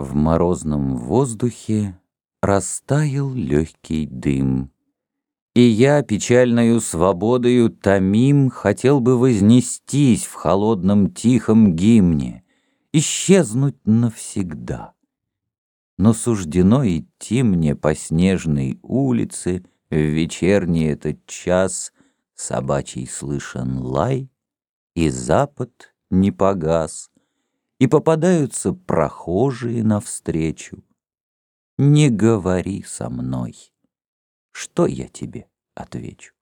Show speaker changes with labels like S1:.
S1: В морозном воздухе растаял легкий дым. И я, печальною свободою томим, Хотел бы вознестись в холодном тихом гимне, Исчезнуть навсегда. Но суждено идти мне по снежной улице В вечерний этот час Собачий слышен лай, И запад не погас, И попадаются прохожие навстречу. Не говори со мной. Что я тебе отвечу?